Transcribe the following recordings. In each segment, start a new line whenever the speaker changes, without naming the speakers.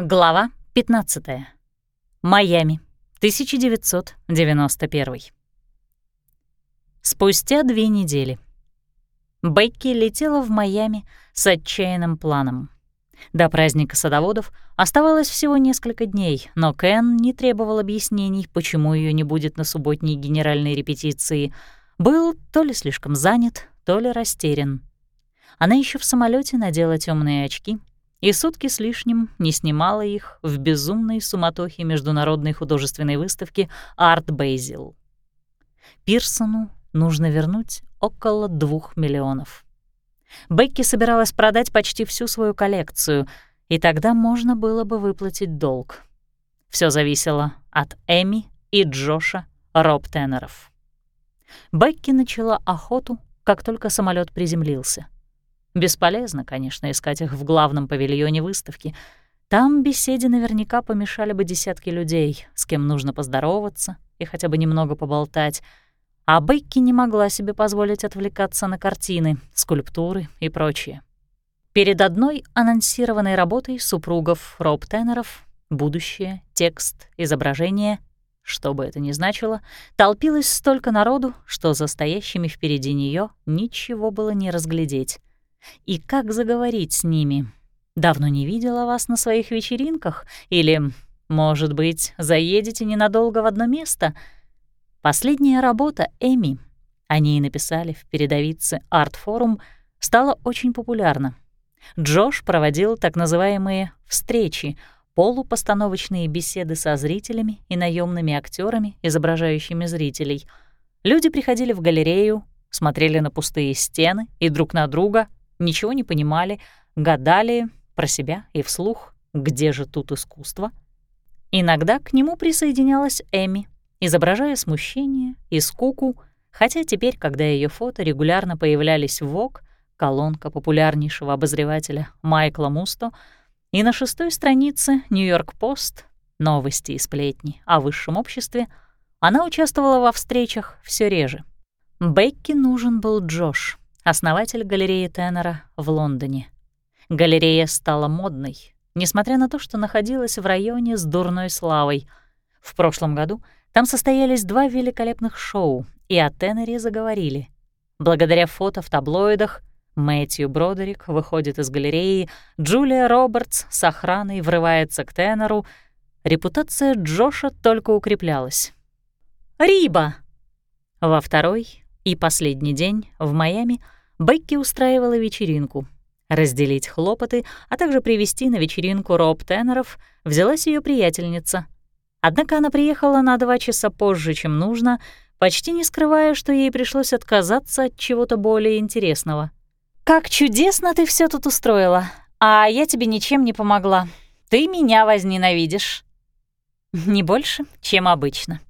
Глава 15. Майами, 1991. Спустя две недели. Бекки летела в Майами с отчаянным планом. До праздника садоводов оставалось всего несколько дней, но Кен не требовал объяснений, почему ее не будет на субботней генеральной репетиции. Был то ли слишком занят, то ли растерян. Она еще в самолете надела темные очки и сутки с лишним не снимала их в безумной суматохе международной художественной выставки «Арт Бейзил». Пирсону нужно вернуть около двух миллионов. Бекки собиралась продать почти всю свою коллекцию, и тогда можно было бы выплатить долг. Все зависело от Эми и Джоша Роб Теннеров. Бекки начала охоту, как только самолет приземлился — Бесполезно, конечно, искать их в главном павильоне выставки. Там беседе наверняка помешали бы десятки людей, с кем нужно поздороваться и хотя бы немного поболтать. А Бекки не могла себе позволить отвлекаться на картины, скульптуры и прочее. Перед одной анонсированной работой супругов Роб Теннеров будущее, текст, изображение, что бы это ни значило, толпилось столько народу, что за стоящими впереди нее ничего было не разглядеть. И как заговорить с ними? Давно не видела вас на своих вечеринках? Или, может быть, заедете ненадолго в одно место? Последняя работа Эми, о ней написали в передовице «Арт-форум», стала очень популярна. Джош проводил так называемые «встречи», полупостановочные беседы со зрителями и наемными актерами, изображающими зрителей. Люди приходили в галерею, смотрели на пустые стены и друг на друга, ничего не понимали, гадали про себя и вслух, где же тут искусство. Иногда к нему присоединялась Эми, изображая смущение и скуку, хотя теперь, когда ее фото регулярно появлялись в ВОК, колонка популярнейшего обозревателя Майкла Мусто, и на шестой странице «Нью-Йорк-Пост» новости и сплетни о высшем обществе, она участвовала во встречах все реже. Бекки нужен был Джош, основатель галереи Теннера в Лондоне. Галерея стала модной, несмотря на то, что находилась в районе с дурной славой. В прошлом году там состоялись два великолепных шоу, и о Теннере заговорили. Благодаря фото в таблоидах Мэтью Бродерик выходит из галереи, Джулия Робертс с охраной врывается к Теннеру. Репутация Джоша только укреплялась. «Риба!» Во второй и последний день в Майами — Бекки устраивала вечеринку. Разделить хлопоты, а также привести на вечеринку Роб Теннеров взялась ее приятельница. Однако она приехала на два часа позже, чем нужно, почти не скрывая, что ей пришлось отказаться от чего-то более интересного. «Как чудесно ты все тут устроила, а я тебе ничем не помогла. Ты меня возненавидишь». «Не больше, чем обычно».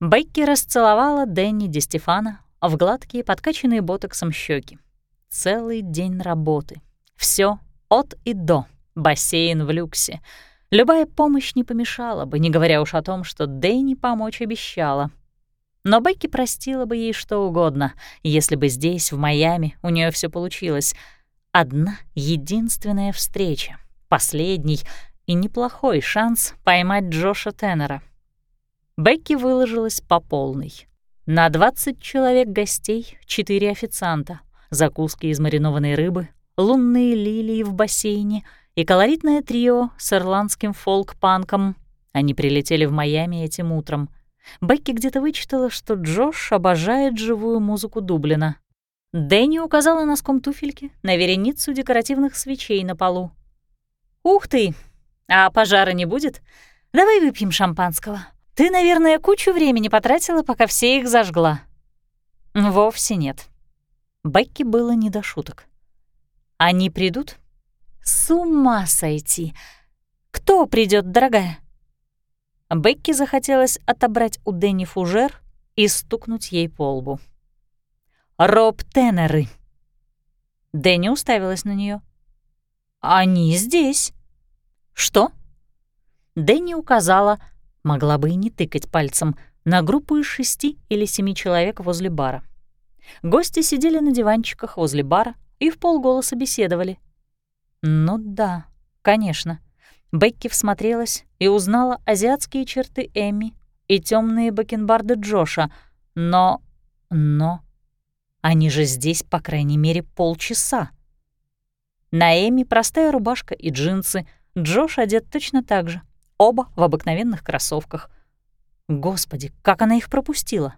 Бекки расцеловала Дэнни Ди Стефана в гладкие, подкачанные ботоксом щеки. Целый день работы. Все от и до. Бассейн в люксе. Любая помощь не помешала бы, не говоря уж о том, что Дэнни помочь обещала. Но Бекки простила бы ей что угодно, если бы здесь, в Майами, у нее все получилось. Одна единственная встреча, последний и неплохой шанс поймать Джоша Теннера. Бекки выложилась по полной. На 20 человек гостей — 4 официанта — закуски из маринованной рыбы, лунные лилии в бассейне и колоритное трио с ирландским фолк-панком. Они прилетели в Майами этим утром. Бекки где-то вычитала, что Джош обожает живую музыку Дублина. Дэнни указала носком туфельки на вереницу декоративных свечей на полу. «Ух ты! А пожара не будет? Давай выпьем шампанского. Ты, наверное, кучу времени потратила, пока все их зажгла». «Вовсе нет», Бекки было не до шуток. «Они придут?» «С ума сойти! Кто придет, дорогая?» Бекки захотелось отобрать у Дэнни фужер и стукнуть ей по лбу. «Роб Теннеры!» Дэнни уставилась на нее. «Они здесь!» «Что?» Дэнни указала, могла бы и не тыкать пальцем, на группу из шести или семи человек возле бара. Гости сидели на диванчиках возле бара и в полголоса беседовали. Ну да, конечно. Бекки всмотрелась и узнала азиатские черты Эми и темные бакенбарды Джоша, но... но... Они же здесь, по крайней мере, полчаса. На Эми простая рубашка и джинсы, Джош одет точно так же, оба в обыкновенных кроссовках. Господи, как она их пропустила!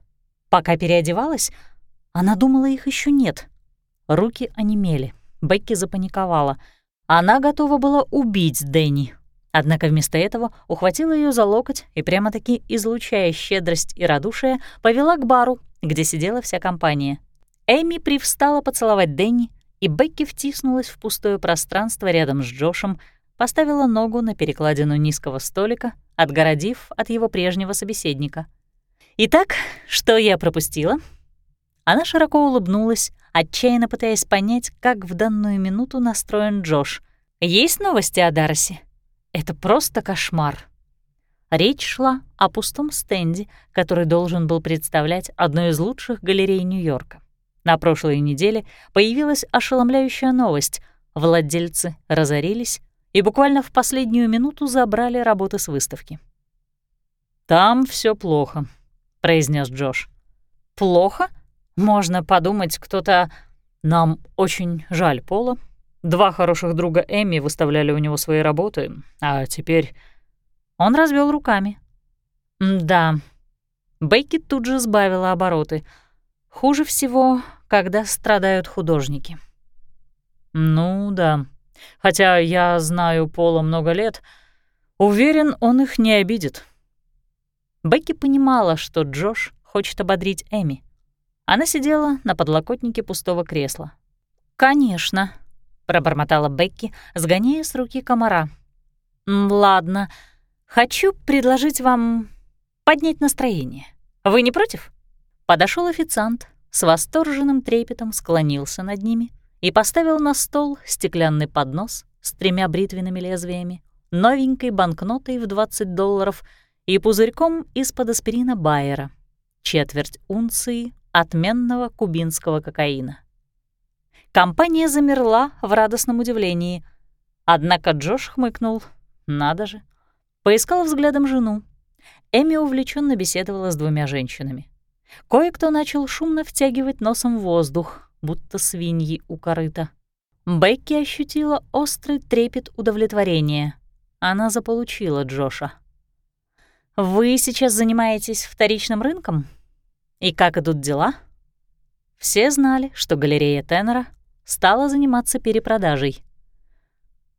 Пока переодевалась, она думала, их еще нет. Руки онемели, Бекки запаниковала. Она готова была убить Дэнни, однако вместо этого ухватила ее за локоть и прямо-таки, излучая щедрость и радушие, повела к бару, где сидела вся компания. Эми привстала поцеловать Дэнни, и Бекки втиснулась в пустое пространство рядом с Джошем, поставила ногу на перекладину низкого столика, отгородив от его прежнего собеседника. «Итак, что я пропустила?» Она широко улыбнулась, отчаянно пытаясь понять, как в данную минуту настроен Джош. «Есть новости о Дарси? Это просто кошмар». Речь шла о пустом стенде, который должен был представлять одну из лучших галерей Нью-Йорка. На прошлой неделе появилась ошеломляющая новость. Владельцы разорились и буквально в последнюю минуту забрали работы с выставки. «Там все плохо», — произнес Джош. «Плохо? Можно подумать, кто-то... Нам очень жаль Пола. Два хороших друга Эми выставляли у него свои работы, а теперь...» Он развел руками. «Да». Бейки тут же сбавила обороты. «Хуже всего когда страдают художники. Ну да. Хотя я знаю Пола много лет, уверен, он их не обидит. Бекки понимала, что Джош хочет ободрить Эми. Она сидела на подлокотнике пустого кресла. «Конечно», — пробормотала Бекки, сгоняя с руки комара. «Ладно, хочу предложить вам поднять настроение. Вы не против?» Подошел официант, с восторженным трепетом склонился над ними и поставил на стол стеклянный поднос с тремя бритвенными лезвиями, новенькой банкнотой в 20 долларов и пузырьком из-под аспирина Байера, четверть унции отменного кубинского кокаина. Компания замерла в радостном удивлении, однако Джош хмыкнул. Надо же. Поискал взглядом жену. Эми увлеченно беседовала с двумя женщинами. Кое-кто начал шумно втягивать носом воздух, будто свиньи у корыта. Бекки ощутила острый трепет удовлетворения. Она заполучила Джоша. «Вы сейчас занимаетесь вторичным рынком? И как идут дела?» Все знали, что галерея Теннера стала заниматься перепродажей.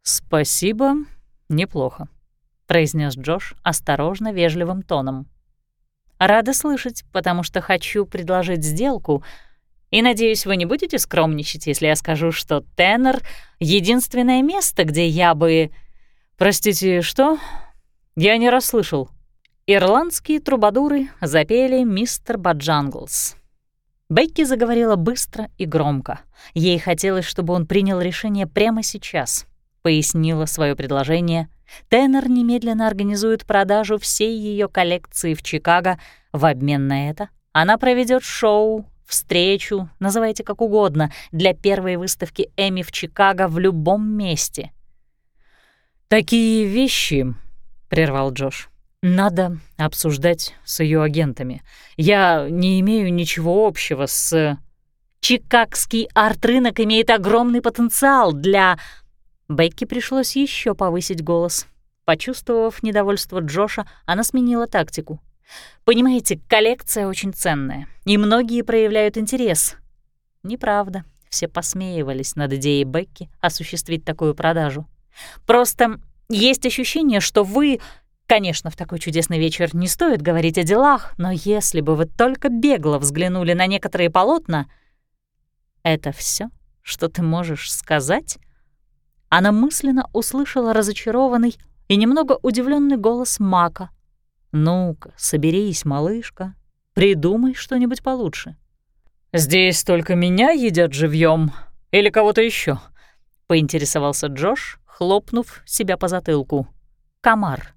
«Спасибо, неплохо», — произнес Джош осторожно вежливым тоном.
Рада слышать, потому что хочу предложить сделку. И надеюсь, вы не будете скромничать, если я скажу, что Теннер — единственное место, где я бы...
Простите, что? Я не расслышал.
Ирландские трубадуры запели «Мистер Баджанглс». Бекки заговорила быстро и громко. Ей хотелось, чтобы он принял решение прямо сейчас. Пояснила свое предложение — Теннер немедленно организует продажу всей ее коллекции в Чикаго. В обмен на это она проведет шоу, встречу, называйте как угодно, для первой выставки Эми в Чикаго в любом месте.
«Такие вещи», — прервал Джош, — «надо обсуждать с ее агентами. Я не имею ничего общего с...»
«Чикагский арт-рынок имеет огромный потенциал для...» Бекки пришлось еще повысить голос. Почувствовав недовольство Джоша, она сменила тактику. «Понимаете, коллекция очень ценная, и многие проявляют интерес». Неправда. Все посмеивались над идеей Бекки осуществить такую продажу. «Просто есть ощущение, что вы...» Конечно, в такой чудесный вечер не стоит говорить о делах, но если бы вы только бегло взглянули на некоторые полотна... Это все, что ты можешь сказать? она мысленно услышала разочарованный и немного удивленный голос Мака. «Ну-ка, соберись, малышка, придумай что-нибудь получше».
«Здесь только меня едят живьем или кого-то еще? поинтересовался Джош, хлопнув себя по затылку.
«Комар».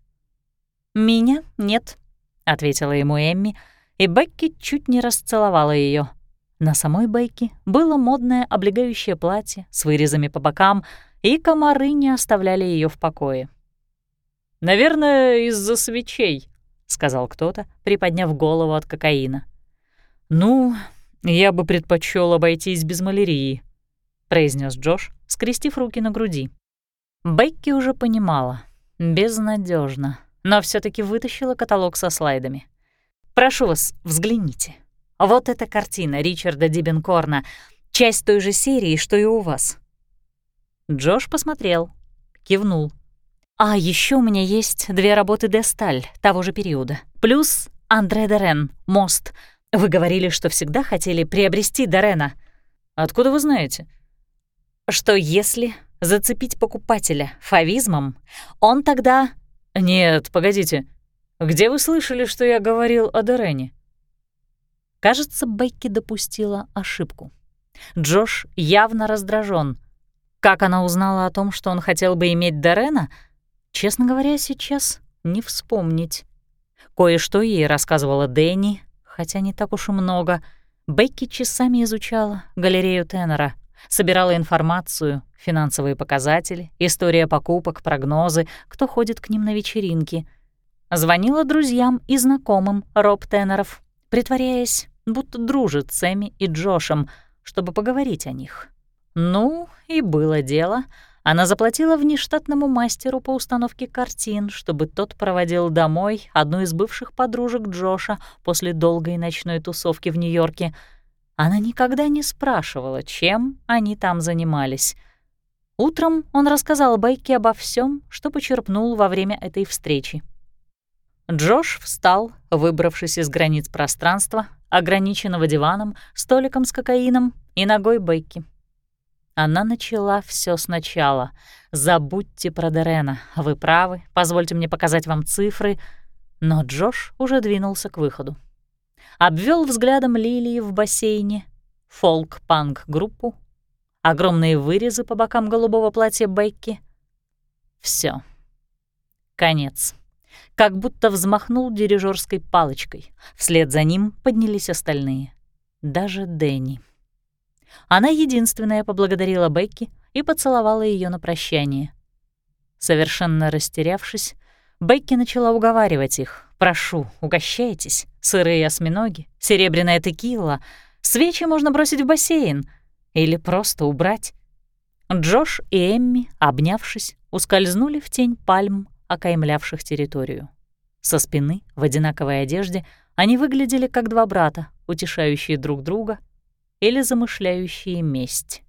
«Меня нет», — ответила ему Эмми, и Бекки чуть не расцеловала ее. На самой Бекки было модное облегающее платье с вырезами по бокам — и комары не оставляли ее в покое.
Наверное, из-за свечей», — сказал кто-то, приподняв голову от кокаина. «Ну, я бы предпочел обойтись без малярии», — произнес Джош, скрестив руки на груди. Бекки уже понимала. Безнадежно, но все таки вытащила каталог со слайдами. «Прошу вас, взгляните. Вот эта картина Ричарда Дибенкорна, часть той же серии, что и у вас». Джош посмотрел, кивнул. «А еще у меня есть две работы Десталь того же периода, плюс Андре Дерен, «Мост». Вы говорили, что всегда хотели приобрести Дорена. Откуда вы знаете? Что если зацепить покупателя фавизмом, он тогда... Нет, погодите. Где вы слышали, что я говорил о Дорене? Кажется, Бекки допустила ошибку. Джош явно раздражен. Как она узнала о том, что он хотел бы иметь Дорена, честно говоря, сейчас не вспомнить. Кое-что ей рассказывала Дэнни, хотя не так уж и много. Бекки часами изучала галерею Теннера, собирала информацию, финансовые показатели, история покупок, прогнозы, кто ходит к ним на вечеринки. Звонила друзьям и знакомым Роб Теннеров, притворяясь, будто дружит с Эми и Джошем, чтобы поговорить о них. Ну, и было дело — она заплатила внештатному мастеру по установке картин, чтобы тот проводил домой одну из бывших подружек Джоша после долгой ночной тусовки в Нью-Йорке. Она никогда не спрашивала, чем они там занимались. Утром он рассказал Байке обо всем, что почерпнул во время этой встречи. Джош встал, выбравшись из границ пространства, ограниченного диваном, столиком с кокаином и ногой Бейки. Она начала все сначала. «Забудьте про Дерена. Вы правы, позвольте мне показать вам цифры». Но Джош уже двинулся к выходу. Обвел взглядом лилии в бассейне, фолк-панк-группу, огромные вырезы по бокам голубого платья Бекки. Все. Конец. Как будто взмахнул дирижерской палочкой. Вслед за ним поднялись остальные. Даже Дэнни. Она единственная поблагодарила Бекки и поцеловала ее на прощание. Совершенно растерявшись, Бекки начала уговаривать их. «Прошу, угощайтесь. Сырые осьминоги, серебряная текила. Свечи можно бросить в бассейн. Или просто убрать». Джош и Эмми, обнявшись, ускользнули в тень пальм, окаймлявших территорию. Со спины, в одинаковой одежде, они выглядели как два брата, утешающие друг друга или замышляющие месть.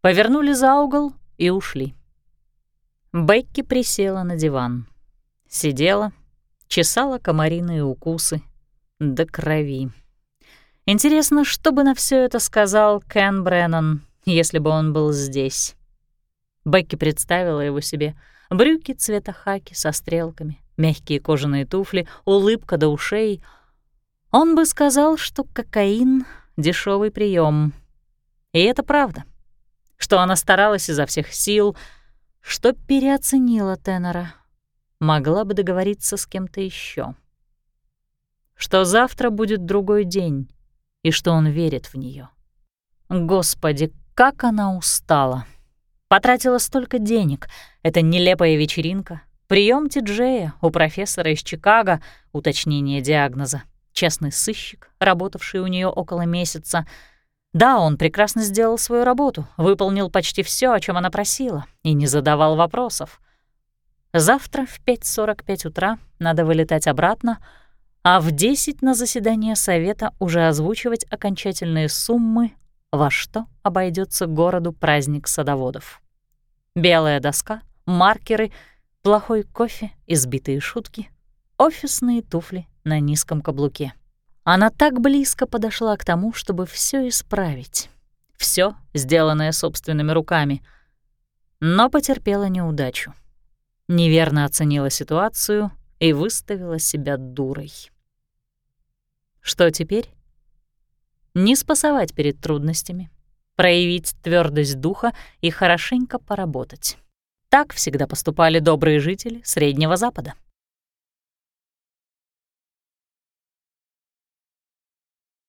Повернули за угол и ушли. Бекки присела на диван. Сидела, чесала комариные укусы до крови. Интересно, что бы на все это сказал Кен Бреннан, если бы он был здесь. Бекки представила его себе. Брюки цвета хаки со стрелками, мягкие кожаные туфли, улыбка до ушей. Он бы сказал, что кокаин дешевый прием. И это правда, что она старалась изо всех сил, что переоценила тенора, могла бы договориться с кем-то еще, что завтра будет другой день и что он верит в нее. Господи, как она устала! Потратила столько денег. Это нелепая вечеринка, прием Тиджея у профессора из Чикаго, уточнение диагноза честный сыщик, работавший у нее около месяца. Да, он прекрасно сделал свою работу, выполнил почти все, о чем она просила, и не задавал вопросов. Завтра в 5.45 утра надо вылетать обратно, а в 10 на заседание совета уже озвучивать окончательные суммы, во что обойдется городу праздник садоводов. Белая доска, маркеры, плохой кофе, избитые шутки, офисные туфли на низком каблуке. Она так близко подошла к тому, чтобы все исправить. Все, сделанное собственными руками. Но потерпела неудачу. Неверно оценила ситуацию и выставила себя дурой. Что теперь? Не спасовать перед трудностями, проявить твердость духа и хорошенько поработать. Так всегда поступали добрые жители Среднего Запада.